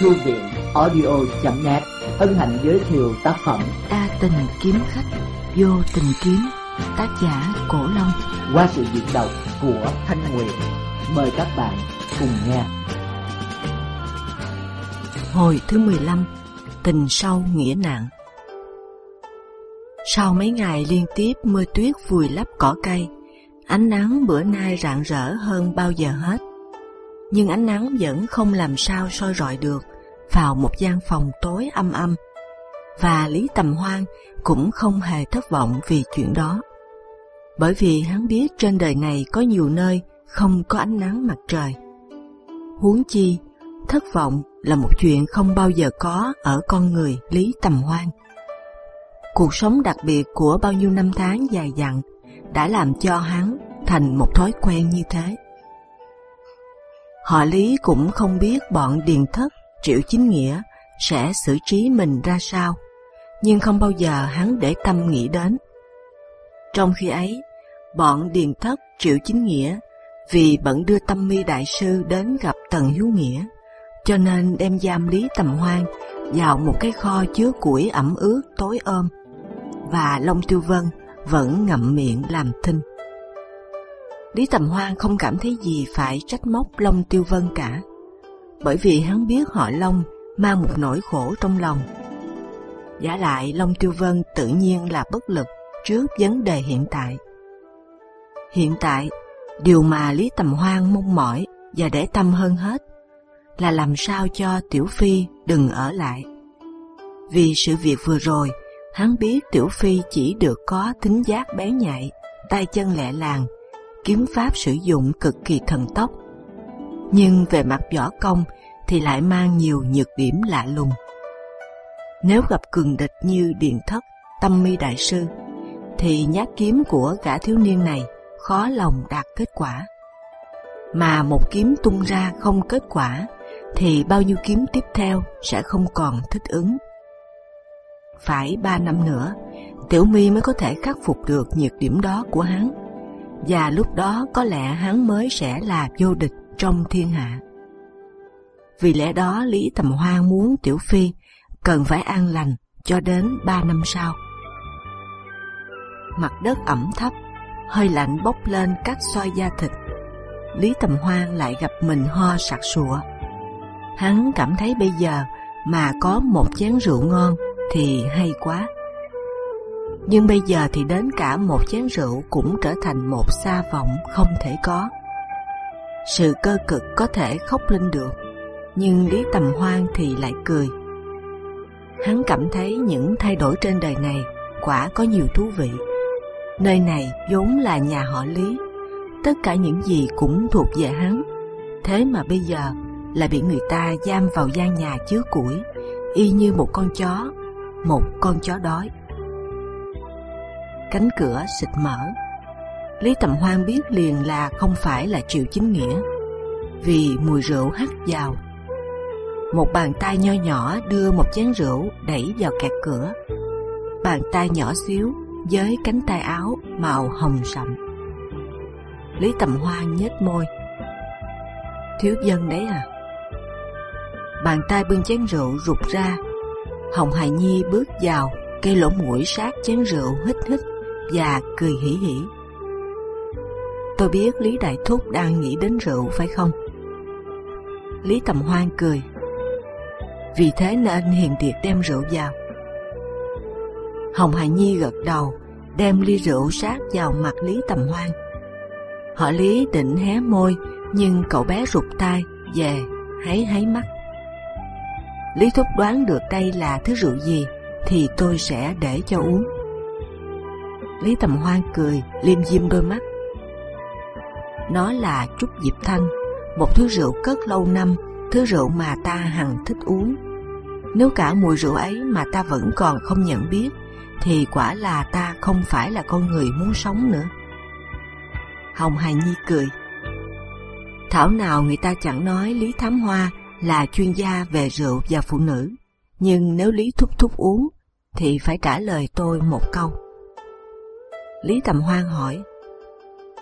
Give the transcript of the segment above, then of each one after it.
Thư viện audio.net hân hạnh giới thiệu tác phẩm A tình kiếm khách, vô tình kiếm, tác giả Cổ Long. qua sự diễn đọc của Thanh Nguyệt. Mời các bạn cùng nghe. Hồi thứ 15 Tình sâu nghĩa nặng Sau mấy ngày liên tiếp mưa tuyết vùi lấp cỏ cây, ánh nắng bữa nay rạng rỡ hơn bao giờ hết. Nhưng ánh nắng vẫn không làm sao soi rọi được vào một gian phòng tối âm âm. Và Lý Tầm Hoan cũng không hề thất vọng vì chuyện đó. Bởi vì hắn biết trên đời này có nhiều nơi không có ánh nắng mặt trời. Huống chi, thất vọng là một chuyện không bao giờ có ở con người Lý Tầm Hoan. Cuộc sống đặc biệt của bao nhiêu năm tháng dài dặn đã làm cho hắn thành một thói quen như thế. Họ Lý cũng không biết bọn Điền Thất, Triệu Chính Nghĩa sẽ xử trí mình ra sao, nhưng không bao giờ hắn để tâm nghĩ đến. Trong khi ấy, bọn Điền Thất, Triệu Chính Nghĩa vì bận đưa Tâm Mi Đại Sư đến gặp Tần Hiếu Nghĩa, cho nên đem giam Lý Tầm Hoan vào một cái kho chứa củi ẩm ướt tối ôm, và Long Tiêu Vân vẫn ngậm miệng làm thinh. Lý Tầm Hoan không cảm thấy gì phải trách móc Long Tiêu Vân cả, bởi vì hắn biết họ Long mang một nỗi khổ trong lòng. Giả lại Long Tiêu Vân tự nhiên là bất lực trước vấn đề hiện tại. Hiện tại, điều mà Lý Tầm Hoan mong mỏi và để tâm hơn hết là làm sao cho Tiểu Phi đừng ở lại. Vì sự việc vừa rồi, hắn biết Tiểu Phi chỉ được có tính giác bé nhạy, tay chân lẹ làng, kiếm pháp sử dụng cực kỳ thần tốc. Nhưng về mặt võ công thì lại mang nhiều nhược điểm lạ lùng. Nếu gặp cường địch như Điền Thất, Tâm Mi Đại Sư, thì nhát kiếm của gã thiếu niên này khó lòng đạt kết quả. Mà một kiếm tung ra không kết quả, thì bao nhiêu kiếm tiếp theo sẽ không còn thích ứng. Phải ba năm nữa, Tiểu Mi mới có thể khắc phục được nhược điểm đó của hắn, và lúc đó có lẽ hắn mới sẽ là vô địch trong thiên hạ. Vì lẽ đó Lý Tầm Hoan muốn Tiểu Phi cần phải an lành cho đến ba năm sau. Mặt đất ẩm thấp, hơi lạnh bốc lên cắt xoay da thịt. Lý Tầm Hoan lại gặp mình ho sặc sụa. Hắn cảm thấy bây giờ mà có một chén rượu ngon thì hay quá. Nhưng bây giờ thì đến cả một chén rượu cũng trở thành một xa vọng không thể có. Sự cơ cực có thể khóc lên được, nhưng Lý Tầm Hoan thì lại cười. Hắn cảm thấy những thay đổi trên đời này quả có nhiều thú vị. Nơi này vốn là nhà họ Lý, tất cả những gì cũng thuộc về hắn. Thế mà bây giờ là bị người ta giam vào gian nhà chứa củi, y như một con chó, một con chó đói. Cánh cửa xịt mở. Lý Tầm Hoan biết liền là không phải là Triệu Chính Nghĩa, vì mùi rượu hắt vào. Một bàn tay nho nhỏ đưa một chén rượu đẩy vào kẹt cửa. Bàn tay nhỏ xíu với cánh tay áo màu hồng sậm. Lý Tầm Hoan nhếch môi. Thiếu dân đấy à? Bàn tay bưng chén rượu rụt ra. Hồng Hải Nhi bước vào, cây lỗ mũi sát chén rượu hít hít và cười hỉ hỉ. Tôi biết Lý Đại Thúc đang nghĩ đến rượu phải không? Lý Tầm Hoan cười. Vì thế nên Hiền Điệt đem rượu vào. Hồng Hải Nhi gật đầu, đem ly rượu sát vào mặt Lý Tầm Hoan. Họ Lý định hé môi, nhưng cậu bé rụt tay về, háy háy mắt. Lý Thúc đoán được đây là thứ rượu gì, thì tôi sẽ để cho uống. Lý Tầm Hoan cười, liêm diêm đôi mắt. Nó là trúc diệp thanh, một thứ rượu cất lâu năm, thứ rượu mà ta hằng thích uống. Nếu cả mùi rượu ấy mà ta vẫn còn không nhận biết, thì quả là ta không phải là con người muốn sống nữa. Hồng Hài Nhi cười. Thảo nào người ta chẳng nói Lý Thám Hoa là chuyên gia về rượu và phụ nữ, nhưng nếu Lý Thúc Thúc uống, thì phải trả lời tôi một câu. Lý Tầm Hoan hỏi,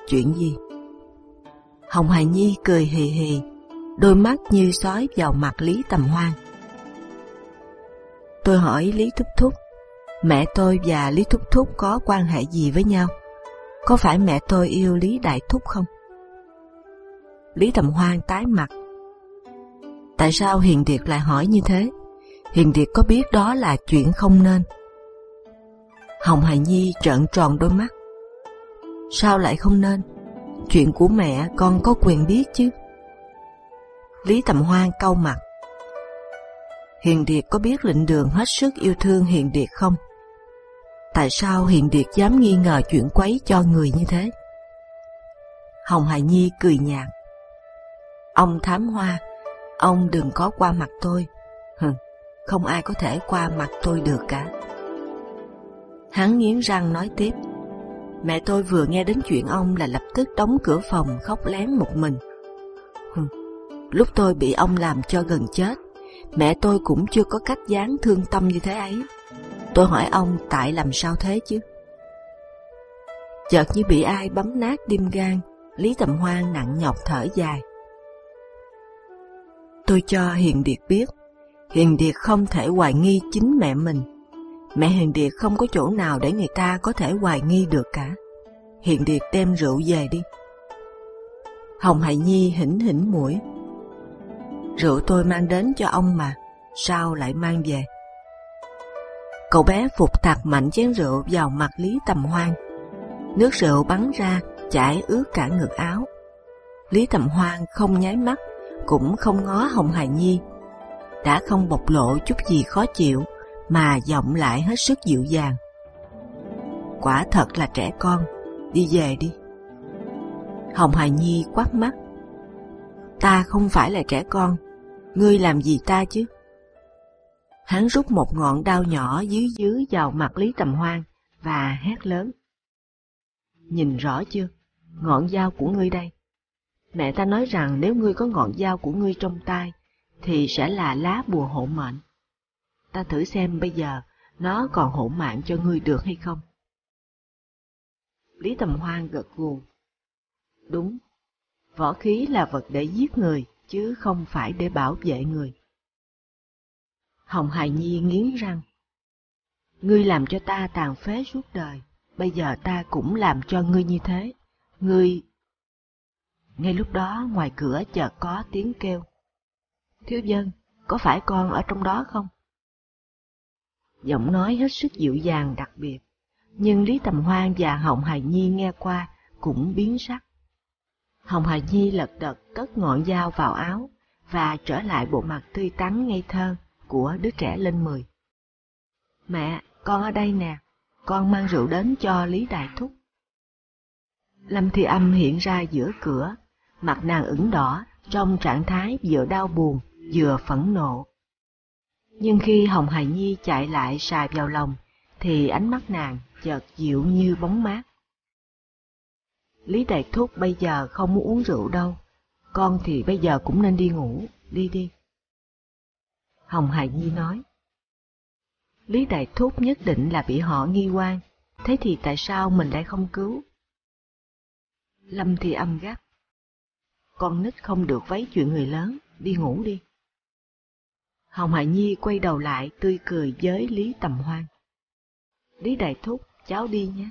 chuyện gì? Hồng Hài Nhi cười hì hì, đôi mắt như sói vào mặt Lý Tầm Hoan. Tôi hỏi Lý Thúc Thúc, mẹ tôi và Lý Thúc Thúc có quan hệ gì với nhau? Có phải mẹ tôi yêu Lý Đại Thúc không? Lý Tầm Hoan tái mặt. Tại sao Hiền Điệt lại hỏi như thế? Hiền Điệt có biết đó là chuyện không nên. Hồng Hài Nhi trợn tròn đôi mắt. Sao lại không nên? Chuyện của mẹ con có quyền biết chứ. Lý Tầm Hoan cau mặt. Hiền Điệt có biết lệnh đường hết sức yêu thương Hiền Điệt không? Tại sao Hiền Điệt dám nghi ngờ chuyện quấy cho người như thế? Hồng Hải Nhi cười nhạt. Ông thám hoa, ông đừng có qua mặt tôi. Hừ, không ai có thể qua mặt tôi được cả. Hắn nghiến răng nói tiếp. Mẹ tôi vừa nghe đến chuyện ông là lập tức đóng cửa phòng khóc lén một mình. Lúc tôi bị ông làm cho gần chết, mẹ tôi cũng chưa có cách dáng thương tâm như thế ấy. Tôi hỏi ông tại làm sao thế chứ? Chợt như bị ai bấm nát đim gan, Lý Tầm Hoan nặng nhọc thở dài. Tôi cho Hiền Điệt biết, Hiền Điệt không thể hoài nghi chính mẹ mình. Mẹ Hiền Điệt không có chỗ nào để người ta có thể hoài nghi được cả. Hiền Điệt đem rượu về đi. Hồng Hải Nhi hỉnh hỉnh mũi. Rượu tôi mang đến cho ông mà, sao lại mang về? Cậu bé phục tạc mạnh chén rượu vào mặt Lý Tầm Hoan. Nước rượu bắn ra, chảy ướt cả ngực áo. Lý Tầm Hoan không nháy mắt, cũng không ngó Hồng hải Nhi. Đã không bộc lộ chút gì khó chịu, mà giọng lại hết sức dịu dàng. Quả thật là trẻ con, đi về đi. Hồng Hà Nhi quát mắt. Ta không phải là trẻ con, ngươi làm gì ta chứ? Hắn rút một ngọn đao nhỏ dưới dưới vào mặt Lý Tầm Hoan và hét lớn. Nhìn rõ chưa? Ngọn dao của ngươi đây. Mẹ ta nói rằng nếu ngươi có ngọn dao của ngươi trong tay, thì sẽ là lá bùa hộ mệnh. Ta thử xem bây giờ nó còn hỗn mạng cho ngươi được hay không. Lý Tầm Hoan gật gù. Đúng, võ khí là vật để giết người, chứ không phải để bảo vệ người. Hồng Hài Nhi nghiến răng. Ngươi làm cho ta tàn phế suốt đời, bây giờ ta cũng làm cho ngươi như thế. Ngươi... Ngay lúc đó ngoài cửa chợt có tiếng kêu. Thiếu dân, có phải con ở trong đó không? Giọng nói hết sức dịu dàng đặc biệt, nhưng Lý Tầm Hoan và Hồng Hài Nhi nghe qua cũng biến sắc. Hồng Hài Nhi lật đật cất ngọn dao vào áo và trở lại bộ mặt tươi tắn ngây thơ của đứa trẻ lên mười. Mẹ, con ở đây nè, con mang rượu đến cho Lý Đại Thúc. Lâm Thi Âm hiện ra giữa cửa, mặt nàng ửng đỏ trong trạng thái vừa đau buồn vừa phẫn nộ. Nhưng khi Hồng Hải Nhi chạy lại xài vào lòng, thì ánh mắt nàng chợt dịu như bóng mát. Lý Đại Thúc bây giờ không muốn uống rượu đâu, con thì bây giờ cũng nên đi ngủ, đi đi. Hồng Hải Nhi nói. Lý Đại Thúc nhất định là bị họ nghi quan, thế thì tại sao mình lại không cứu? Lâm thì âm gắt. Con nít không được vấy chuyện người lớn, đi ngủ đi. Hồng Hải Nhi quay đầu lại tươi cười với Lý Tầm Hoan. Lý Đại Thúc, cháu đi nhé,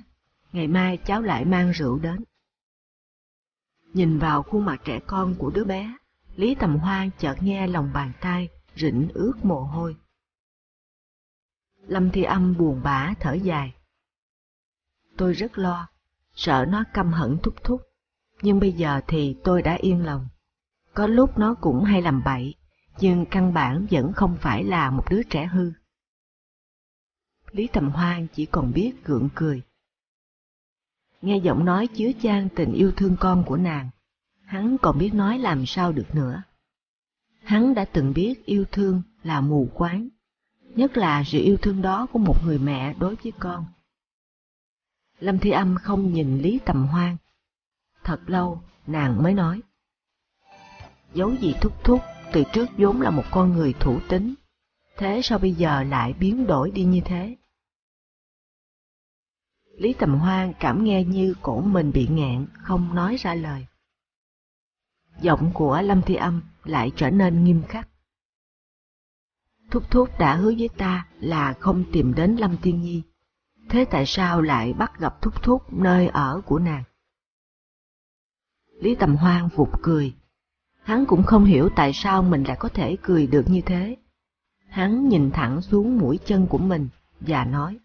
ngày mai cháu lại mang rượu đến. Nhìn vào khuôn mặt trẻ con của đứa bé, Lý Tầm Hoan chợt nghe lòng bàn tay rỉnh ướt mồ hôi. Lâm Thi Âm buồn bã thở dài. Tôi rất lo, sợ nó căm hận thúc thúc, nhưng bây giờ thì tôi đã yên lòng. Có lúc nó cũng hay làm bậy, nhưng căn bản vẫn không phải là một đứa trẻ hư. Lý Tầm Hoan chỉ còn biết gượng cười. Nghe giọng nói chứa chan tình yêu thương con của nàng, hắn còn biết nói làm sao được nữa. Hắn đã từng biết yêu thương là mù quáng, nhất là sự yêu thương đó của một người mẹ đối với con. Lâm Thi Âm không nhìn Lý Tầm Hoan. Thật lâu, nàng mới nói. Giấu gì thúc thúc, từ trước vốn là một con người thủ tính, thế sao bây giờ lại biến đổi đi như thế? Lý Tầm Hoan cảm nghe như cổ mình bị ngạn không nói ra lời. Giọng của Lâm Thi Âm lại trở nên nghiêm khắc. Thúc Thúc đã hứa với ta là không tìm đến Lâm Tiên Nhi. Thế tại sao lại bắt gặp Thúc Thúc nơi ở của nàng? Lý Tầm Hoan vụt cười. Hắn cũng không hiểu tại sao mình lại có thể cười được như thế. Hắn nhìn thẳng xuống mũi chân của mình và nói,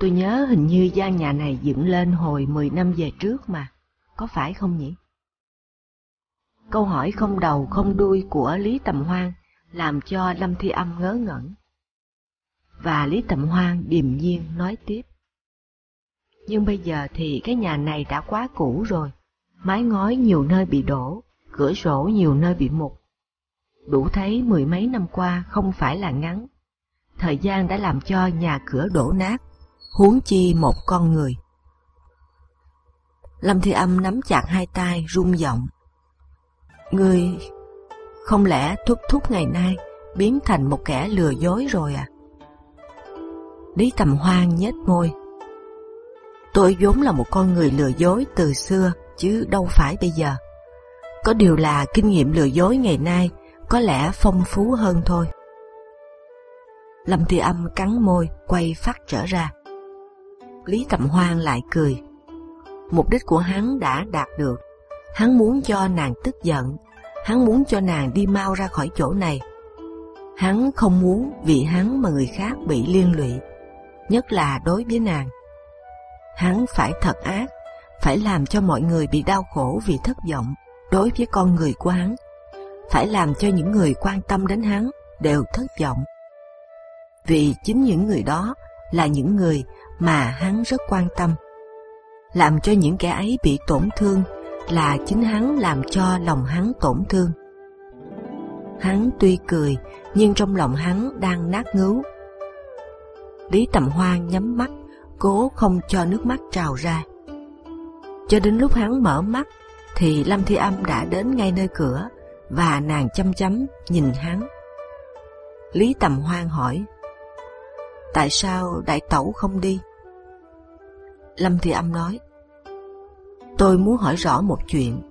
tôi nhớ hình như gian nhà này dựng lên hồi 10 năm về trước mà, có phải không nhỉ? Câu hỏi không đầu không đuôi của Lý Tầm Hoan làm cho Lâm Thi Âm ngớ ngẩn. Và Lý Tầm Hoan điềm nhiên nói tiếp. Nhưng bây giờ thì cái nhà này đã quá cũ rồi, mái ngói nhiều nơi bị đổ, cửa sổ nhiều nơi bị mục. Đủ thấy mười mấy năm qua không phải là ngắn. Thời gian đã làm cho nhà cửa đổ nát, huống chi một con người. Lâm Thi Âm nắm chặt hai tay run giọng. Người không lẽ thúc thúc ngày nay biến thành một kẻ lừa dối rồi à? Lý Tầm Hoan nhếch môi. Tôi vốn là một con người lừa dối từ xưa, chứ đâu phải bây giờ. Có điều là kinh nghiệm lừa dối ngày nay có lẽ phong phú hơn thôi. Lâm Thi Âm cắn môi, quay phát trở ra. Lý Tầm Hoan lại cười. Mục đích của hắn đã đạt được. Hắn muốn cho nàng tức giận, hắn muốn cho nàng đi mau ra khỏi chỗ này. Hắn không muốn vì hắn mà người khác bị liên lụy, nhất là đối với nàng. Hắn phải thật ác, phải làm cho mọi người bị đau khổ vì thất vọng đối với con người của hắn, phải làm cho những người quan tâm đến hắn đều thất vọng. Vì chính những người đó là những người mà hắn rất quan tâm. Làm cho những kẻ ấy bị tổn thương là chính hắn làm cho lòng hắn tổn thương. Hắn tuy cười, nhưng trong lòng hắn đang nát ngứu. Lý Tầm Hoan nhắm mắt, cố không cho nước mắt trào ra. Cho đến lúc hắn mở mắt, thì Lâm Thi Âm đã đến ngay nơi cửa và nàng chăm chăm nhìn hắn. Lý Tầm Hoan hỏi: Tại sao đại tẩu không đi? Lâm Thi Âm nói: Tôi muốn hỏi rõ một chuyện.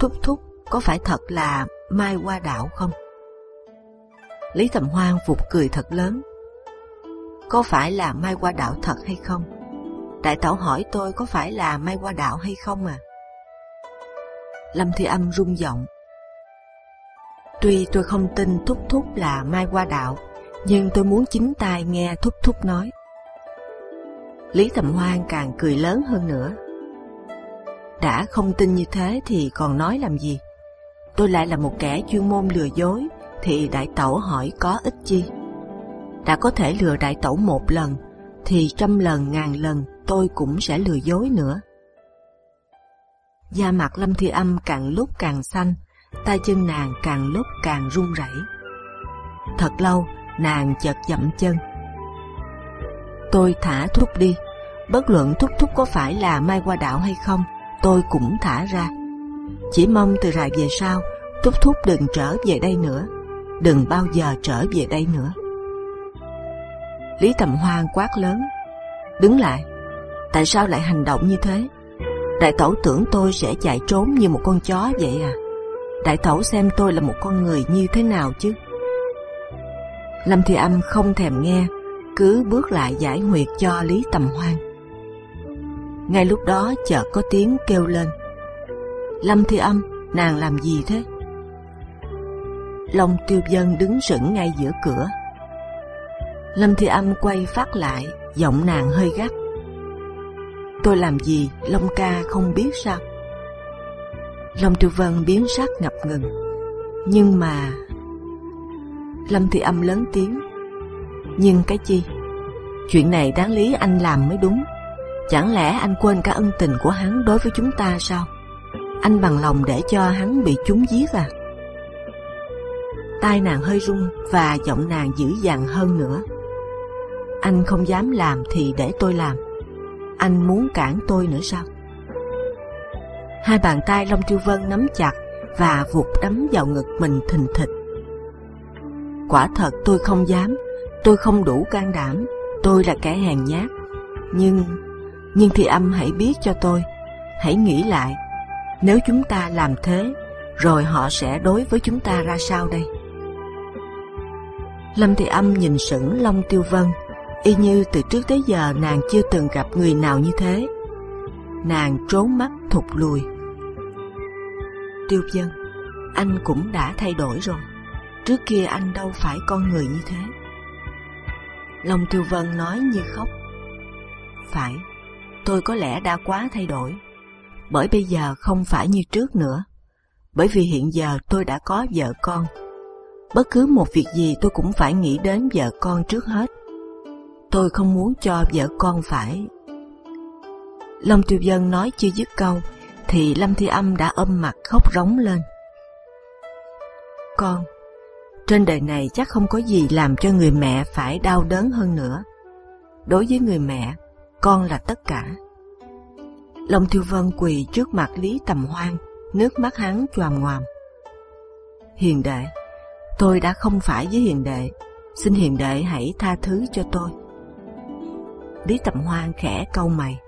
Thúc thúc có phải thật là Mai qua đảo không? Lý Tầm Hoan vụt cười thật lớn. Có phải là Mai qua đảo thật hay không? Đại tẩu hỏi tôi có phải là Mai qua đảo hay không à? Lâm Thi Âm rung giọng. Tuy tôi không tin Thúc Thúc là Mai qua đạo, nhưng tôi muốn chính tai nghe Thúc Thúc nói. Lý Tầm Hoan càng cười lớn hơn nữa. Đã không tin như thế thì còn nói làm gì? Tôi lại là một kẻ chuyên môn lừa dối, thì đại tẩu hỏi có ích chi? Đã có thể lừa đại tẩu một lần, thì trăm lần ngàn lần tôi cũng sẽ lừa dối nữa. Da mặt Lâm Thi Âm càng lúc càng xanh, tay chân nàng càng lúc càng run rẩy. Thật lâu, nàng chợt dậm chân. Tôi thả thúc đi, bất luận thúc thúc có phải là mai qua đảo hay không, tôi cũng thả ra. Chỉ mong từ rày về sau, thúc thúc đừng trở về đây nữa, đừng bao giờ trở về đây nữa. Lý Tầm Hoan quát lớn, đứng lại. Tại sao lại hành động như thế? Đại tẩu tưởng tôi sẽ chạy trốn như một con chó vậy à? Đại tẩu xem tôi là một con người như thế nào chứ? Lâm Thi Âm không thèm nghe, cứ bước lại giải huyệt cho Lý Tầm Hoan. Ngay lúc đó chợt có tiếng kêu lên. Lâm Thi Âm, nàng làm gì thế? Long Tiêu Dân đứng sững ngay giữa cửa. Lâm Thi Âm quay phát lại, giọng nàng hơi gắt. Tôi làm gì Long ca không biết sao? Long Tiêu Vân biến sắc ngập ngừng. Nhưng mà Lâm Thị Âm lớn tiếng. Nhưng cái chi? Chuyện này đáng lý anh làm mới đúng. Chẳng lẽ anh quên cả ân tình của hắn đối với chúng ta sao? Anh bằng lòng để cho hắn bị chúng giết à? Tai nàng hơi rung và giọng nàng dữ dằn hơn nữa. Anh không dám làm thì để tôi làm anh muốn cản tôi nữa sao? Hai bàn tay Long Tiêu Vân nắm chặt và vụt đấm vào ngực mình thình thịch. Quả thật tôi không dám, tôi không đủ can đảm, tôi là kẻ hèn nhát. Nhưng, nhưng thì âm hãy biết cho tôi, hãy nghĩ lại, nếu chúng ta làm thế, rồi họ sẽ đối với chúng ta ra sao đây? Lâm Thị Âm nhìn sững Long Tiêu Vân, y như từ trước tới giờ nàng chưa từng gặp người nào như thế. Nàng trốn mắt thụt lùi. Tiêu Vân, anh cũng đã thay đổi rồi. Trước kia anh đâu phải con người như thế. Long Tiêu Vân nói như khóc. Phải, tôi có lẽ đã quá thay đổi. Bởi bây giờ không phải như trước nữa. Bởi vì hiện giờ tôi đã có vợ con. Bất cứ một việc gì tôi cũng phải nghĩ đến vợ con trước hết. Tôi không muốn cho vợ con phải. Long Tiêu Vân nói chưa dứt câu, thì Lâm Thi Âm đã ôm mặt khóc rống lên. Con, trên đời này chắc không có gì làm cho người mẹ phải đau đớn hơn nữa. Đối với người mẹ, con là tất cả. Long Tiêu Vân quỳ trước mặt Lý Tầm Hoan, nước mắt hắn choàm ngoàm. Hiền đệ, tôi đã không phải với hiền đệ, xin hiền đệ hãy tha thứ cho tôi. Lý Tầm Hoan khẽ câu mày.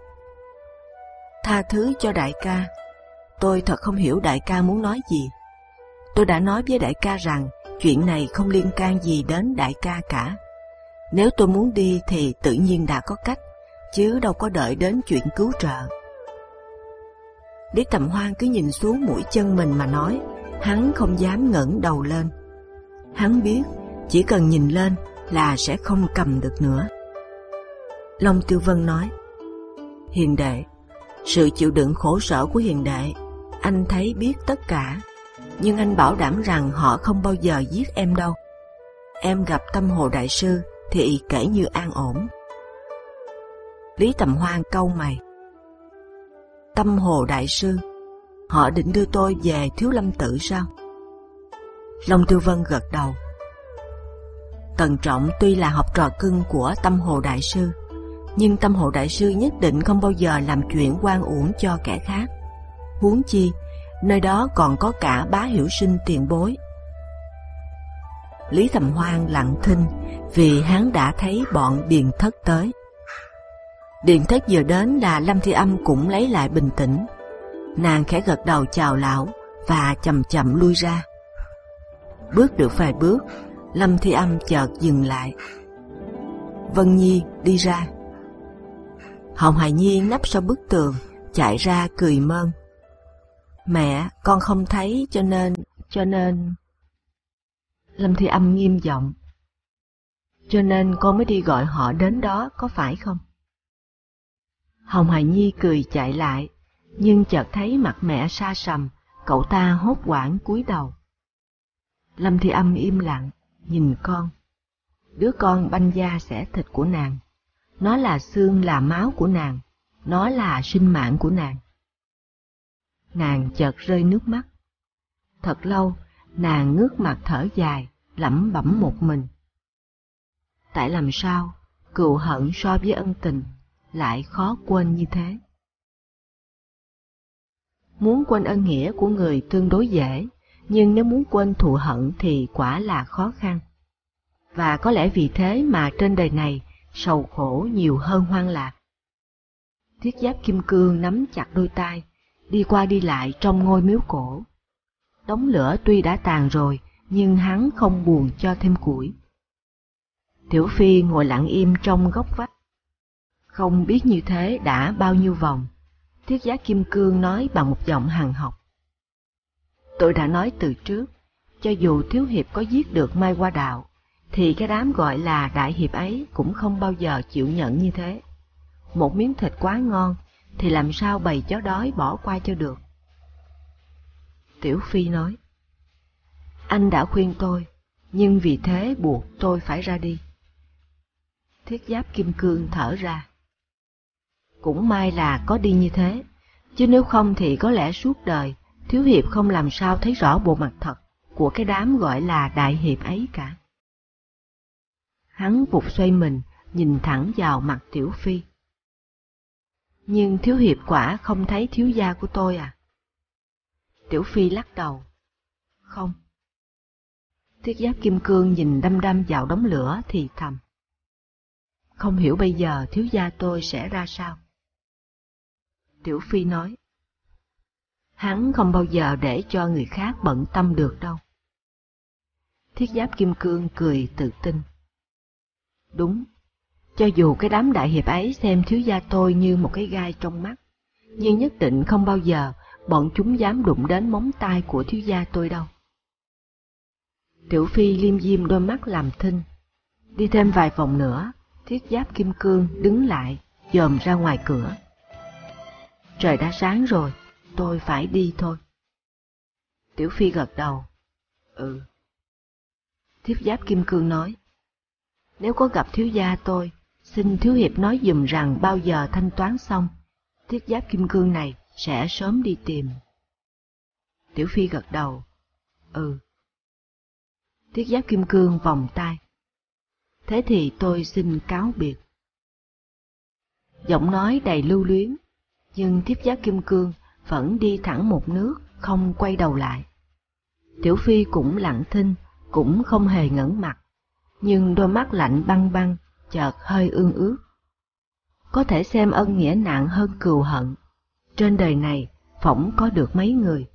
Tha thứ cho đại ca, tôi thật không hiểu đại ca muốn nói gì. Tôi đã nói với đại ca rằng chuyện này không liên can gì đến đại ca cả. Nếu tôi muốn đi thì tự nhiên đã có cách, chứ đâu có đợi đến chuyện cứu trợ. Lý Tầm Hoan cứ nhìn xuống mũi chân mình mà nói, hắn không dám ngẩng đầu lên. Hắn biết chỉ cần nhìn lên là sẽ không cầm được nữa. Long Tiêu Vân nói, Hiền đệ, sự chịu đựng khổ sở của hiền đệ, anh thấy biết tất cả, nhưng anh bảo đảm rằng họ không bao giờ giết em đâu. Em gặp tâm hồ đại sư thì kể như an ổn. Lý Tầm Hoan câu mày. Tâm hồ đại sư, họ định đưa tôi về thiếu lâm tự sao? Long Tiêu Vân gật đầu. Tần Trọng tuy là học trò cưng của Tâm Hồ Đại Sư, nhưng Tâm hộ Đại Sư nhất định không bao giờ làm chuyện quan uổng cho kẻ khác. Huống chi, nơi đó còn có cả bá hiểu sinh tiền bối. Lý Thầm Hoan lặng thinh vì hắn đã thấy bọn Điền Thất tới. Điền Thất vừa đến là Lâm Thi Âm cũng lấy lại bình tĩnh. Nàng khẽ gật đầu chào lão và chậm chậm lui ra. Bước được vài bước, Lâm Thi Âm chợt dừng lại. Vân Nhi đi ra. Hồng Hải Nhi nấp sau bức tường, chạy ra cười mơn. Mẹ, con không thấy cho nên, cho nên... Lâm Thi Âm nghiêm giọng. Cho nên con mới đi gọi họ đến đó, có phải không? Hồng Hải Nhi cười chạy lại, nhưng chợt thấy mặt mẹ xa sầm, cậu ta hốt hoảng cúi đầu. Lâm Thi Âm im lặng, nhìn con. Đứa con banh da xẻ thịt của nàng. Nó là xương là máu của nàng. Nó là sinh mạng của nàng. Nàng chợt rơi nước mắt. Thật lâu, nàng ngước mặt thở dài, lẩm bẩm một mình. Tại làm sao, cựu hận so với ân tình, lại khó quên như thế? Muốn quên ân nghĩa của người tương đối dễ, nhưng nếu muốn quên thù hận thì quả là khó khăn. Và có lẽ vì thế mà trên đời này sầu khổ nhiều hơn hoang lạc. Thiết giáp kim cương nắm chặt đôi tay, đi qua đi lại trong ngôi miếu cổ. Đống lửa tuy đã tàn rồi, nhưng hắn không buồn cho thêm củi. Tiểu Phi ngồi lặng im trong góc vách. Không biết như thế đã bao nhiêu vòng, thiết giá kim cương nói bằng một giọng hằng học. Tôi đã nói từ trước, cho dù Thiếu Hiệp có giết được Mai Hoa Đạo, thì cái đám gọi là Đại Hiệp ấy cũng không bao giờ chịu nhận như thế. Một miếng thịt quá ngon, thì làm sao bầy chó đói bỏ qua cho được. Tiểu Phi nói, Anh đã khuyên tôi, nhưng vì thế buộc tôi phải ra đi. Thiết giáp kim cương thở ra. Cũng may là có đi như thế, chứ nếu không thì có lẽ suốt đời Thiếu Hiệp không làm sao thấy rõ bộ mặt thật của cái đám gọi là Đại Hiệp ấy cả. Hắn vụt xoay mình, nhìn thẳng vào mặt Tiểu Phi. Nhưng Thiếu Hiệp quả không thấy thiếu gia của tôi à? Tiểu Phi lắc đầu. Không. Thiết giáp kim cương nhìn đăm đăm vào đống lửa thì thầm. Không hiểu bây giờ thiếu gia tôi sẽ ra sao? Tiểu Phi nói. Hắn không bao giờ để cho người khác bận tâm được đâu. Thiết giáp kim cương cười tự tin. Đúng, cho dù cái đám đại hiệp ấy xem thiếu gia tôi như một cái gai trong mắt, nhưng nhất định không bao giờ bọn chúng dám đụng đến móng tay của thiếu gia tôi đâu. Tiểu Phi liêm diêm đôi mắt làm thinh. Đi thêm vài vòng nữa, thiết giáp kim cương đứng lại, dòm ra ngoài cửa. Trời đã sáng rồi, tôi phải đi thôi. Tiểu Phi gật đầu. Ừ. Thiết giáp kim cương nói. Nếu có gặp thiếu gia tôi, xin thiếu hiệp nói dùm rằng bao giờ thanh toán xong, thiết giáp kim cương này sẽ sớm đi tìm. Tiểu Phi gật đầu. Ừ. Thiết giáp kim cương vòng tay. Thế thì tôi xin cáo biệt. Giọng nói đầy lưu luyến, nhưng thiết giáp kim cương vẫn đi thẳng một nước, không quay đầu lại. Tiểu Phi cũng lặng thinh, cũng không hề ngẩng mặt, nhưng đôi mắt lạnh băng băng, chợt hơi ương ướt. Có thể xem ân nghĩa nặng hơn cừu hận. Trên đời này, phỏng có được mấy người.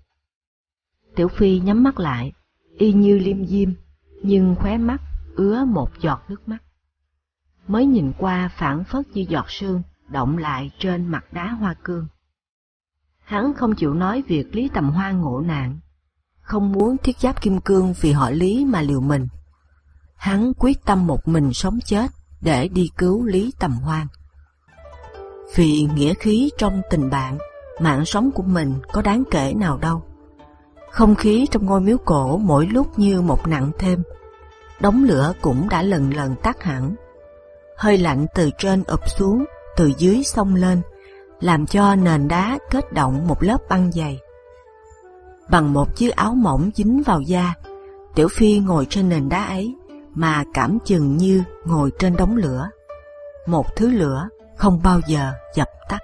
Tiểu Phi nhắm mắt lại, y như liêm diêm, nhưng khóe mắt ứa một giọt nước mắt. Mới nhìn qua phản phất như giọt sương động lại trên mặt đá hoa cương. Hắn không chịu nói việc Lý Tầm Hoa ngộ nạn, không muốn thiết giáp kim cương vì họ Lý mà liều mình. Hắn quyết tâm một mình sống chết để đi cứu Lý Tầm Hoan. Vì nghĩa khí trong tình bạn, mạng sống của mình có đáng kể nào đâu. Không khí trong ngôi miếu cổ mỗi lúc như một nặng thêm. Đống lửa cũng đã lần lần tắt hẳn. Hơi lạnh từ trên ập xuống, từ dưới xông lên, làm cho nền đá kết động một lớp băng dày. Bằng một chiếc áo mỏng dính vào da, Tiểu Phi ngồi trên nền đá ấy mà cảm chừng như ngồi trên đống lửa. Một thứ lửa không bao giờ dập tắt.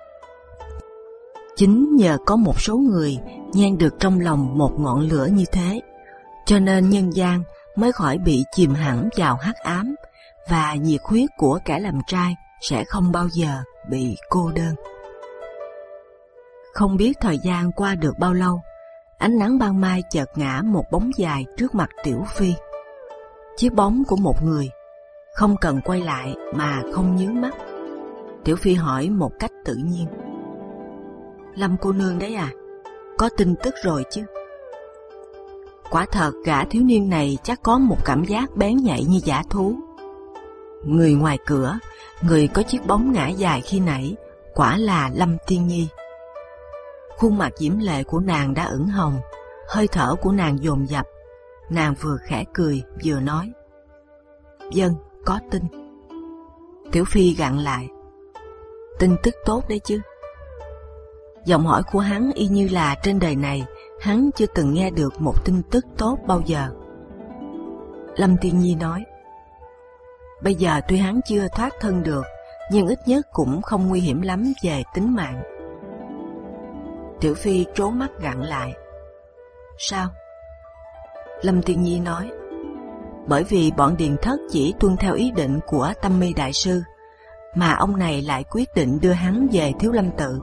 Chính nhờ có một số người nhen được trong lòng một ngọn lửa như thế, cho nên nhân gian mới khỏi bị chìm hẳn vào hắc ám và nhiệt huyết của kẻ làm trai sẽ không bao giờ bị cô đơn. Không biết thời gian qua được bao lâu, ánh nắng ban mai chợt ngã một bóng dài trước mặt Tiểu Phi. Chiếc bóng của một người, không cần quay lại mà không nhướng mắt. Tiểu Phi hỏi một cách tự nhiên. Lâm cô nương đấy à? Có tin tức rồi chứ? Quả thật gã thiếu niên này chắc có một cảm giác bén nhạy như giả thú. Người ngoài cửa, người có chiếc bóng ngã dài khi nãy, quả là Lâm Tiên Nhi. Khuôn mặt diễm lệ của nàng đã ửng hồng, hơi thở của nàng dồn dập. Nàng vừa khẽ cười vừa nói: "Dân, có tin." Tiểu Phi gặn lại: "Tin tức tốt đấy chứ." Giọng hỏi của hắn y như là trên đời này hắn chưa từng nghe được một tin tức tốt bao giờ. Lâm Tiên Nhi nói: Bây giờ tuy hắn chưa thoát thân được, nhưng ít nhất cũng không nguy hiểm lắm về tính mạng. Tiểu Phi trố mắt gặn lại. Sao? Lâm Tiên Nhi nói. Bởi vì bọn Điền Thất chỉ tuân theo ý định của Tâm Mi Đại Sư, mà ông này lại quyết định đưa hắn về Thiếu Lâm Tự.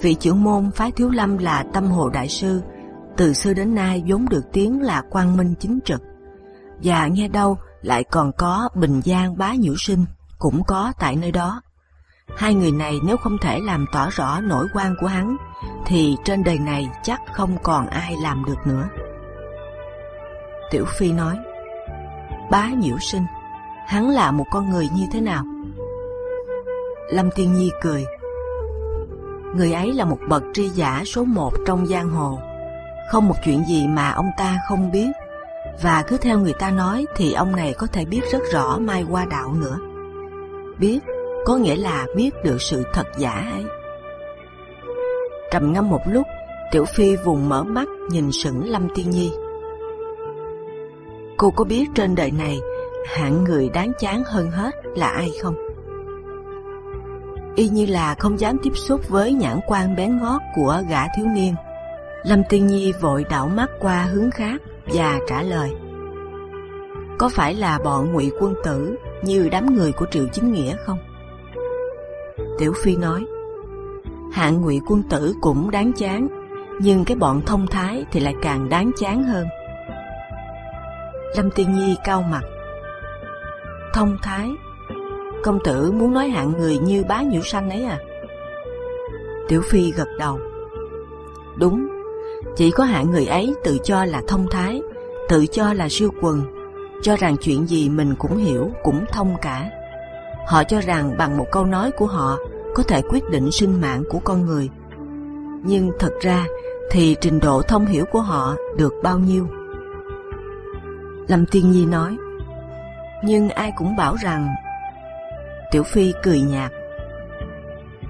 Vị trưởng môn phái Thiếu Lâm là Tâm Hồ Đại Sư, từ xưa đến nay vốn được tiếng là quang minh chính trực, và nghe đâu lại còn có Bình Giang Bá Nhũ Sinh cũng có tại nơi đó. Hai người này nếu không thể làm tỏ rõ nỗi quan của hắn, thì trên đời này chắc không còn ai làm được nữa. Tiểu Phi nói, Bá Nhiễu Sinh, hắn là một con người như thế nào? Lâm Tiên Nhi cười, người ấy là một bậc tri giả số một trong giang hồ, không một chuyện gì mà ông ta không biết và cứ theo người ta nói thì ông này có thể biết rất rõ mai qua đạo nữa. Biết có nghĩa là biết được sự thật giả ấy. Trầm ngâm một lúc, Tiểu Phi vùng mở mắt nhìn sững Lâm Tiên Nhi. Cô có biết trên đời này hạng người đáng chán hơn hết là ai không? Y như là không dám tiếp xúc với nhãn quan bén ngót của gã thiếu niên. Lâm Tiên Nhi vội đảo mắt qua hướng khác và trả lời có phải là bọn ngụy quân tử như đám người của triệu chính nghĩa không tiểu phi nói, hạng ngụy quân tử cũng đáng chán, nhưng cái bọn thông thái thì lại càng đáng chán hơn Lâm Tiên Nhi cao mặt. Thông thái, công tử muốn nói hạng người như bá nhiễu sanh ấy à? Tiểu Phi gật đầu. Đúng, chỉ có hạng người ấy tự cho là thông thái, tự cho là siêu quần, cho rằng chuyện gì mình cũng hiểu, cũng thông cả. Họ cho rằng bằng một câu nói của họ có thể quyết định sinh mạng của con người. Nhưng thật ra thì trình độ thông hiểu của họ được bao nhiêu? Lâm Tiên Nhi nói. Nhưng ai cũng bảo rằng Tiểu Phi cười nhạt.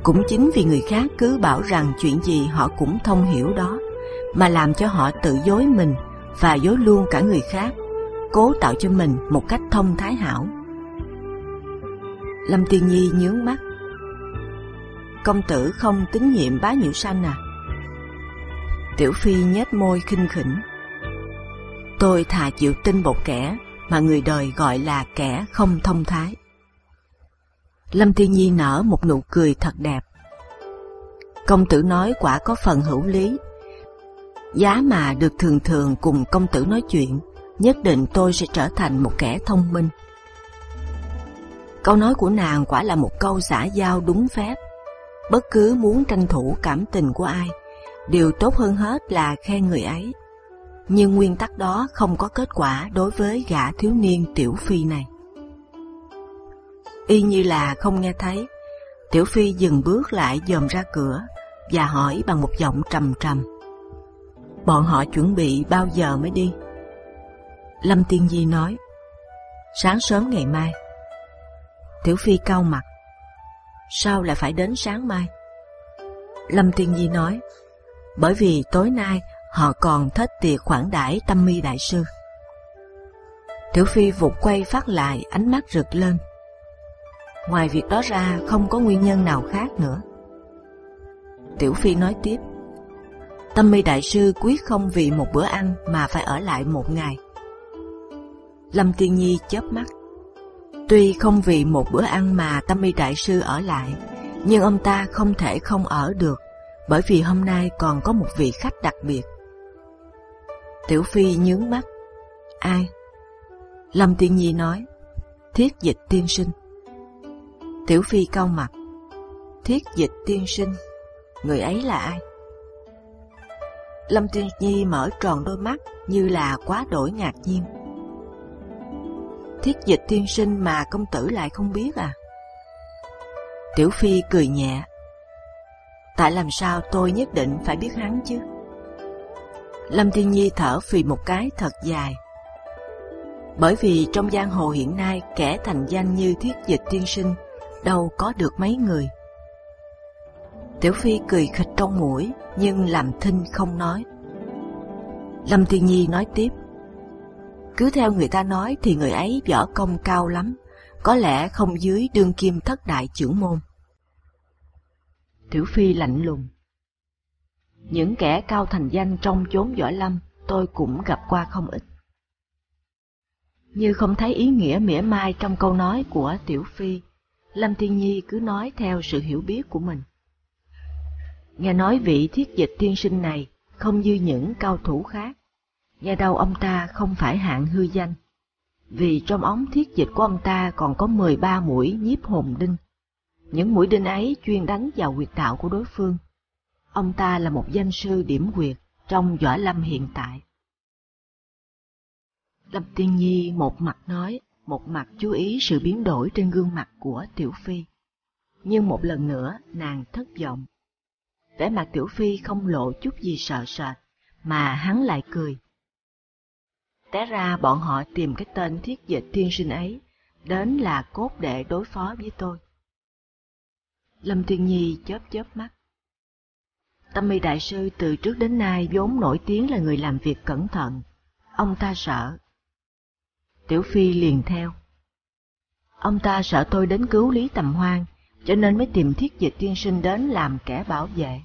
Cũng chính vì người khác cứ bảo rằng chuyện gì họ cũng thông hiểu đó, mà làm cho họ tự dối mình và dối luôn cả người khác, cố tạo cho mình một cách thông thái hảo. Lâm Tiên Nhi nhướng mắt. Công tử không tín nhiệm bá nhiễu sanh à? Tiểu Phi nhếch môi khinh khỉnh. Tôi thà chịu tin một kẻ mà người đời gọi là kẻ không thông thái. Lâm thiên Nhi nở một nụ cười thật đẹp. Công tử nói quả có phần hữu lý. Giá mà được thường thường cùng công tử nói chuyện, nhất định tôi sẽ trở thành một kẻ thông minh. Câu nói của nàng quả là một câu xã giao đúng phép. Bất cứ muốn tranh thủ cảm tình của ai, điều tốt hơn hết là khen người ấy. Nhưng nguyên tắc đó không có kết quả đối với gã thiếu niên tiểu phi này. Y như là không nghe thấy, tiểu phi dừng bước lại dòm ra cửa và hỏi bằng một giọng trầm trầm. Bọn họ chuẩn bị bao giờ mới đi? Lâm Tiên Di nói, sáng sớm ngày mai. Tiểu Phi cau mặt. Sao lại phải đến sáng mai? Lâm Tiên Di nói, bởi vì tối nay họ còn thết tiệc khoản đãi tâm mi đại sư. Tiểu Phi vụt quay phát lại, ánh mắt rực lên. Ngoài việc đó ra, không có nguyên nhân nào khác nữa. Tiểu Phi nói tiếp, Tâm mi đại sư quyết không vì một bữa ăn mà phải ở lại một ngày. Lâm Tiên Nhi chớp mắt. Tuy không vì một bữa ăn mà Tâm mi đại sư ở lại, nhưng ông ta không thể không ở được, bởi vì hôm nay còn có một vị khách đặc biệt. Tiểu Phi nhướng mắt. Ai? Lâm Tiên Nhi nói. Thiết dịch tiên sinh. Tiểu Phi cau mặt. Thiết dịch tiên sinh. Người ấy là ai? Lâm Tiên Nhi mở tròn đôi mắt như là quá đổi ngạc nhiên. Thiết dịch tiên sinh mà công tử lại không biết à? Tiểu Phi cười nhẹ. Tại làm sao tôi nhất định phải biết hắn chứ? Lâm Thiên Nhi thở phì một cái thật dài. Bởi vì trong giang hồ hiện nay kẻ thành danh như thiết dịch tiên sinh đâu có được mấy người. Tiểu Phi cười khịch trong mũi nhưng làm thinh không nói. Lâm Thiên Nhi nói tiếp. Cứ theo người ta nói thì người ấy võ công cao lắm, có lẽ không dưới đương kim thất đại trưởng môn. Tiểu Phi lạnh lùng. Những kẻ cao thành danh trong chốn võ lâm tôi cũng gặp qua không ít. Như không thấy ý nghĩa mỉa mai trong câu nói của Tiểu Phi, Lâm Thiên Nhi cứ nói theo sự hiểu biết của mình. Nghe nói vị thiết dịch tiên sinh này không như những cao thủ khác, nghe đâu ông ta không phải hạng hư danh, vì trong ống thiết dịch của ông ta còn có 13 mũi nhiếp hồn đinh. Những mũi đinh ấy chuyên đánh vào quyệt đạo của đối phương. Ông ta là một danh sư điểm quyệt trong võ lâm hiện tại. Lâm Tiên Nhi một mặt nói, một mặt chú ý sự biến đổi trên gương mặt của Tiểu Phi. Nhưng một lần nữa nàng thất vọng. Vẻ mặt Tiểu Phi không lộ chút gì sợ sệt, mà hắn lại cười. Té ra bọn họ tìm cái tên thiết dịch thiên sinh ấy, đến là cốt để đối phó với tôi. Lâm Thiên Nhi chớp chớp mắt. Tâm mi đại sư từ trước đến nay vốn nổi tiếng là người làm việc cẩn thận. Ông ta sợ. Tiểu Phi liền theo. Ông ta sợ tôi đến cứu Lý Tầm Hoan, cho nên mới tìm thiết dịch tiên sinh đến làm kẻ bảo vệ.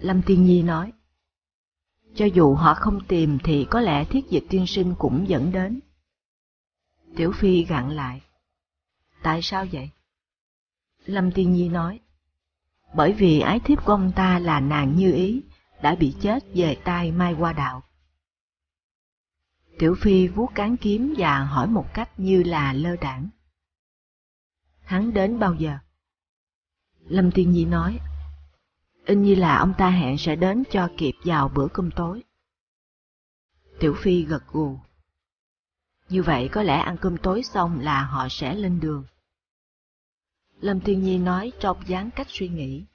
Lâm Tiên Nhi nói, cho dù họ không tìm thì có lẽ thiết dịch tiên sinh cũng dẫn đến. Tiểu Phi gặn lại, tại sao vậy? Lâm Tiên Nhi nói, bởi vì ái thiếp của ông ta là nàng như ý, đã bị chết về tay Mai Hoa Đạo. Tiểu Phi vuốt cán kiếm và hỏi một cách như là lơ đảng. Hắn đến bao giờ? Lâm Tiên Nhi nói, in như là ông ta hẹn sẽ đến cho kịp vào bữa cơm tối. Tiểu Phi gật gù. Như vậy có lẽ ăn cơm tối xong là họ sẽ lên đường. Lâm Thiên Nhi nói trong dáng cách suy nghĩ.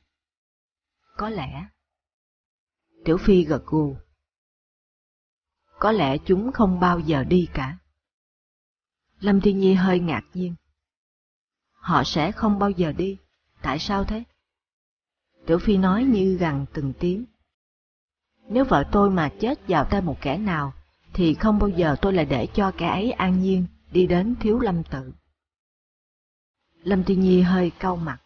Có lẽ. Tiểu Phi gật gù. Có lẽ chúng không bao giờ đi cả. Lâm Thiên Nhi hơi ngạc nhiên. Họ sẽ không bao giờ đi. Tại sao thế? Tiểu Phi nói như gần từng tiếng. Nếu vợ tôi mà chết vào tay một kẻ nào, thì không bao giờ tôi lại để cho kẻ ấy an nhiên đi đến thiếu lâm tự. Lâm Tuy Nhi hơi cau mặt.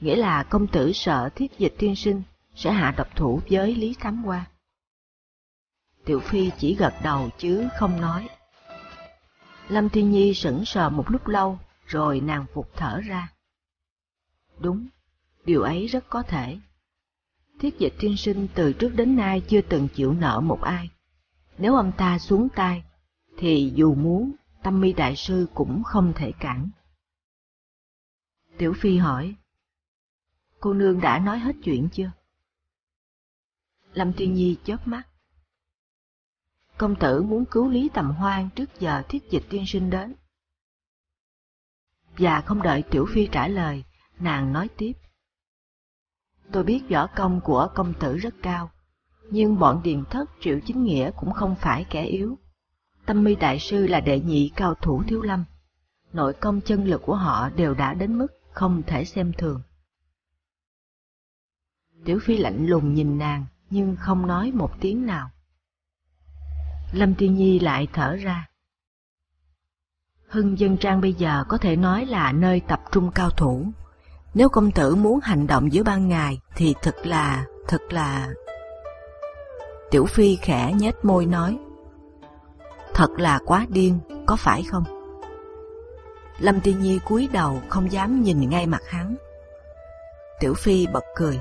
Nghĩa là công tử sợ thiết dịch tiên sinh sẽ hạ độc thủ với Lý Thám Hoa. Tiểu Phi chỉ gật đầu chứ không nói. Lâm Thiên Nhi sững sờ một lúc lâu, rồi nàng phục thở ra. Đúng, điều ấy rất có thể. Thiết dịch tiên sinh từ trước đến nay chưa từng chịu nợ một ai. Nếu ông ta xuống tay, thì dù muốn, tâm mi đại sư cũng không thể cản. Tiểu Phi hỏi, cô nương đã nói hết chuyện chưa? Lâm Thiên Nhi chớp mắt. Công tử muốn cứu Lý Tầm Hoan trước giờ thiết dịch tiên sinh đến. Và không đợi Tiểu Phi trả lời, nàng nói tiếp. Tôi biết võ công của công tử rất cao, nhưng bọn điền thất triệu chính nghĩa cũng không phải kẻ yếu. Tâm mi đại sư là đệ nhị cao thủ thiếu lâm. Nội công chân lực của họ đều đã đến mức không thể xem thường. Tiểu Phi lạnh lùng nhìn nàng, nhưng không nói một tiếng nào. Lâm Tiên Nhi lại thở ra. Hưng Dân Trang bây giờ có thể nói là nơi tập trung cao thủ. Nếu công tử muốn hành động giữa ban ngày thì thật là, thật là... Tiểu Phi khẽ nhếch môi nói. Thật là quá điên, có phải không? Lâm Tiên Nhi cúi đầu không dám nhìn ngay mặt hắn. Tiểu Phi bật cười.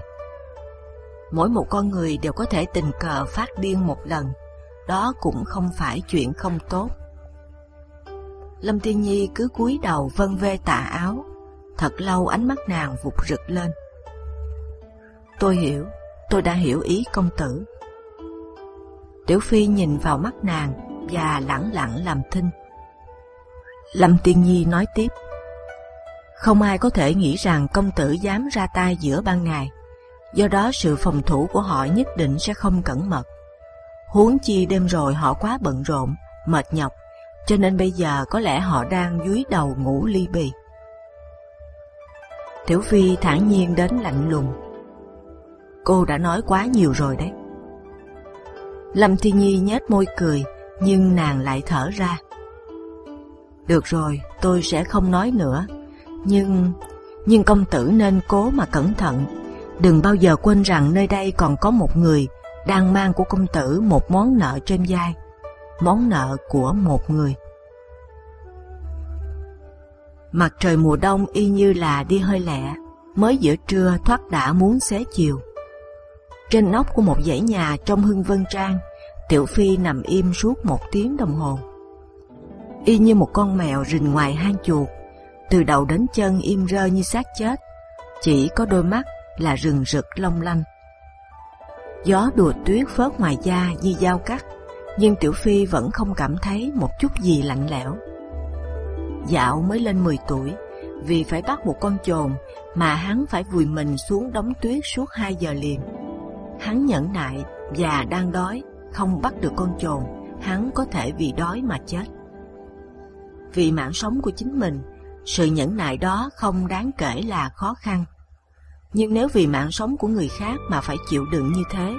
Mỗi một con người đều có thể tình cờ phát điên một lần, đó cũng không phải chuyện không tốt. Lâm Tiên Nhi cứ cúi đầu vân vê tà áo, thật lâu ánh mắt nàng vụt rực lên. Tôi hiểu, tôi đã hiểu ý công tử. Tiểu Phi nhìn vào mắt nàng và lẳng lặng làm thinh. Lâm Tiên Nhi nói tiếp. Không ai có thể nghĩ rằng công tử dám ra tay giữa ban ngày, do đó sự phòng thủ của họ nhất định sẽ không cẩn mật. Huống chi đêm rồi họ quá bận rộn, mệt nhọc, cho nên bây giờ có lẽ họ đang dúi đầu ngủ ly bì. Tiểu Phi thản nhiên đến lạnh lùng. Cô đã nói quá nhiều rồi đấy. Lâm Thi Nhi nhếch môi cười, nhưng nàng lại thở ra. Được rồi, tôi sẽ không nói nữa. Nhưng, nhưng công tử nên cố mà cẩn thận. Đừng bao giờ quên rằng nơi đây còn có một người đang mang của công tử một món nợ trên vai, món nợ của một người. Mặt trời mùa đông y như là đi hơi lẹ, mới giữa trưa thoát đã muốn xế chiều. Trên nóc của một dãy nhà trong Hưng Vân Trang, Tiểu Phi nằm im suốt một tiếng đồng hồ y như một con mèo rình ngoài hang chuột, từ đầu đến chân im rơ như xác chết, chỉ có đôi mắt là rừng rực long lanh. Gió đùa tuyết phớt ngoài da như dao cắt, nhưng Tiểu Phi vẫn không cảm thấy một chút gì lạnh lẽo. Dạo mới lên 10 tuổi, vì phải bắt một con chồn mà hắn phải vùi mình xuống đống tuyết suốt 2 giờ liền. Hắn nhẫn nại và đang đói, không bắt được con chồn, hắn có thể vì đói mà chết vì mạng sống của chính mình, sự nhẫn nại đó không đáng kể là khó khăn. Nhưng nếu vì mạng sống của người khác mà phải chịu đựng như thế,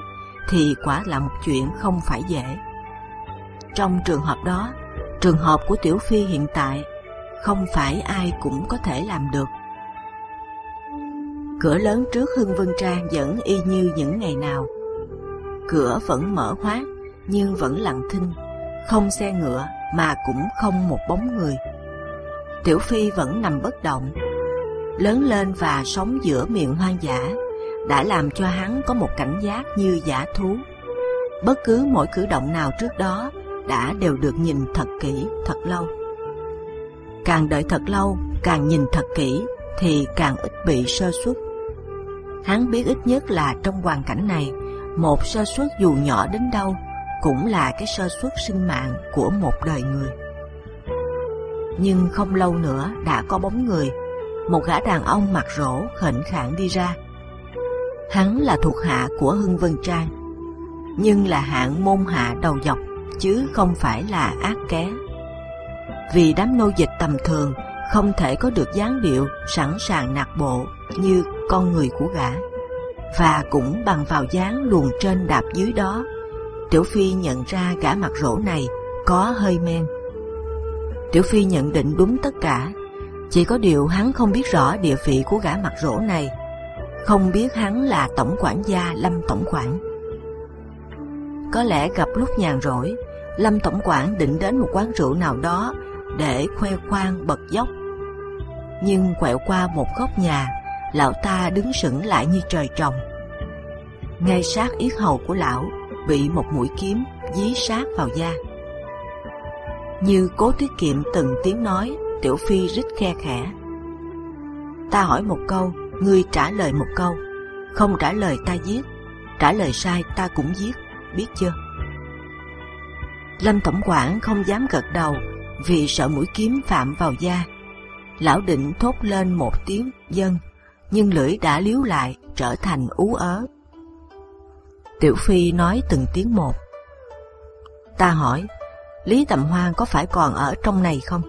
thì quả là một chuyện không phải dễ. Trong trường hợp đó, trường hợp của Tiểu Phi hiện tại, không phải ai cũng có thể làm được. Cửa lớn trước Hưng Vân Trang vẫn y như những ngày nào. Cửa vẫn mở khoát, nhưng vẫn lặng thinh, không xe ngựa mà cũng không một bóng người. Tiểu Phi vẫn nằm bất động, lớn lên và sống giữa miệng hoang dã đã làm cho hắn có một cảnh giác như giả thú. Bất cứ mỗi cử động nào trước đó đã đều được nhìn thật kỹ, thật lâu. Càng đợi thật lâu, càng nhìn thật kỹ thì càng ít bị sơ suất. Hắn biết ít nhất là trong hoàn cảnh này, một sơ suất dù nhỏ đến đâu cũng là cái sơ suất sinh mạng của một đời người. Nhưng không lâu nữa đã có bóng người, một gã đàn ông mặc rỗ khệnh khạng đi ra. Hắn là thuộc hạ của Hưng Vân Trang, nhưng là hạng môn hạ đầu dọc chứ không phải là ác ké. Vì đám nô dịch tầm thường không thể có được dáng điệu sẵn sàng nạt bộ như con người của gã, và cũng bằng vào dáng luồn trên đạp dưới đó, Tiểu Phi nhận ra gã mặt rỗ này có hơi men. Tiểu Phi nhận định đúng tất cả, chỉ có điều hắn không biết rõ địa vị của gã mặt rỗ này, không biết hắn là tổng quản gia Lâm tổng quản. Có lẽ gặp lúc nhàn rỗi, Lâm tổng quản định đến một quán rượu nào đó để khoe khoang bật dốc. Nhưng quẹo qua một góc nhà, lão ta đứng sững lại như trời trồng. Ngay sát yết hầu của lão bị một mũi kiếm dí sát vào da. Như cố tiết kiệm từng tiếng nói, tiểu phi rít khe khẽ. Ta hỏi một câu, ngươi trả lời một câu, không trả lời ta giết, trả lời sai ta cũng giết, biết chưa? Lâm tổng quản không dám gật đầu vì sợ mũi kiếm phạm vào da. Lão định thốt lên một tiếng dân, nhưng lưỡi đã liếu lại trở thành ú ớ. Tiểu Phi nói từng tiếng một. Ta hỏi, Lý Tầm Hoan có phải còn ở trong này không?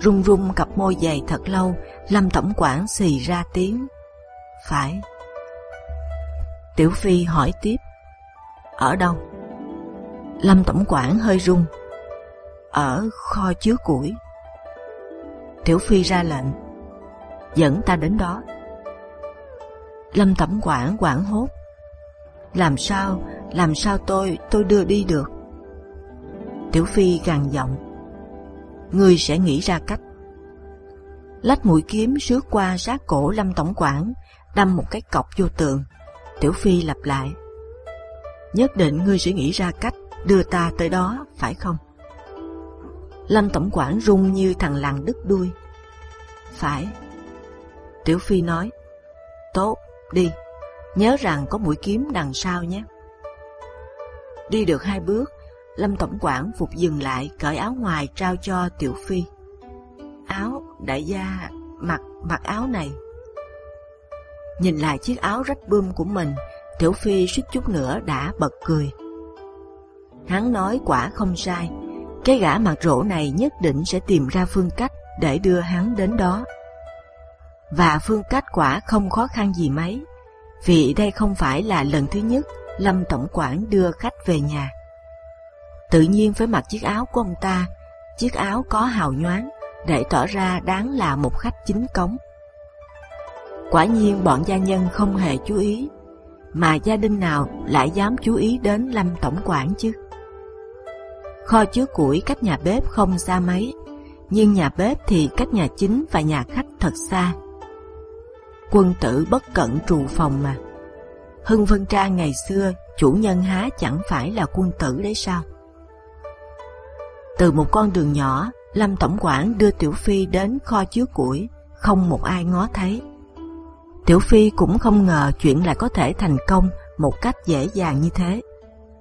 Rung run cặp môi dày thật lâu, Lâm Tổng quản xì ra tiếng. Phải. Tiểu Phi hỏi tiếp. Ở đâu? Lâm Tổng quản hơi run. Ở kho chứa củi. Tiểu Phi ra lệnh. Dẫn ta đến đó. Lâm Tổng quản quảng hốt. Làm sao, làm sao tôi, tôi đưa đi được? Tiểu Phi gằn giọng. Ngươi sẽ nghĩ ra cách. Lách mũi kiếm xước qua sát cổ Lâm Tổng quản, đâm một cái cọc vô tường. Tiểu Phi lặp lại. Nhất định ngươi sẽ nghĩ ra cách đưa ta tới đó, phải không? Lâm Tổng quản rung như thằng lằn đứt đuôi. Phải. Tiểu Phi nói. Tốt, đi. Nhớ rằng có mũi kiếm đằng sau nhé. Đi được hai bước, Lâm Tổng quản phục dừng lại cởi áo ngoài trao cho Tiểu Phi. Áo, đại gia, mặc, mặc áo này. Nhìn lại chiếc áo rách bươm của mình, Tiểu Phi suýt chút nữa đã bật cười. Hắn nói quả không sai, cái gã mặt rỗ này nhất định sẽ tìm ra phương cách để đưa hắn đến đó. Và phương cách quả không khó khăn gì mấy, vì đây không phải là lần thứ nhất Lâm Tổng quản đưa khách về nhà. Tự nhiên với mặc chiếc áo của ông ta, chiếc áo có hào nhoáng để tỏ ra đáng là một khách chính cống. Quả nhiên bọn gia nhân không hề chú ý, mà gia đình nào lại dám chú ý đến Lâm Tổng quản chứ? Kho chứa củi cách nhà bếp không xa mấy, nhưng nhà bếp thì cách nhà chính và nhà khách thật xa. Quân tử bất cẩn trù phòng mà. Hưng Vân Trang ngày xưa chủ nhân há chẳng phải là quân tử đấy sao? Từ một con đường nhỏ, Lâm Tổng quản đưa Tiểu Phi đến kho chứa củi, không một ai ngó thấy. Tiểu Phi cũng không ngờ chuyện lại có thể thành công một cách dễ dàng như thế.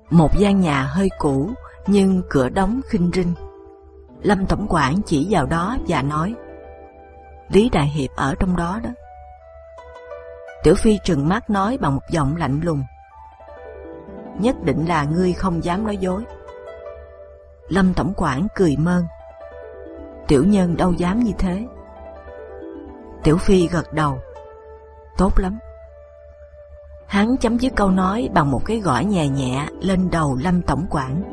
Một gian nhà hơi cũ nhưng cửa đóng khinh rinh. Lâm Tổng quản chỉ vào đó và nói: Lý Đại Hiệp ở trong đó đó. Tiểu Phi trừng mắt nói bằng một giọng lạnh lùng: Nhất định là ngươi không dám nói dối. Lâm Tổng quản cười mơn: Tiểu nhân đâu dám như thế. Tiểu Phi gật đầu: Tốt lắm. Hắn chấm dứt câu nói bằng một cái gõ nhẹ nhẹ lên đầu Lâm Tổng quản.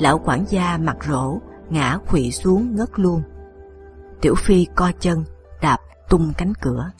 Lão quản gia mặt rỗ, ngã khuỵu xuống ngất luôn. Tiểu Phi co chân, đạp tung cánh cửa.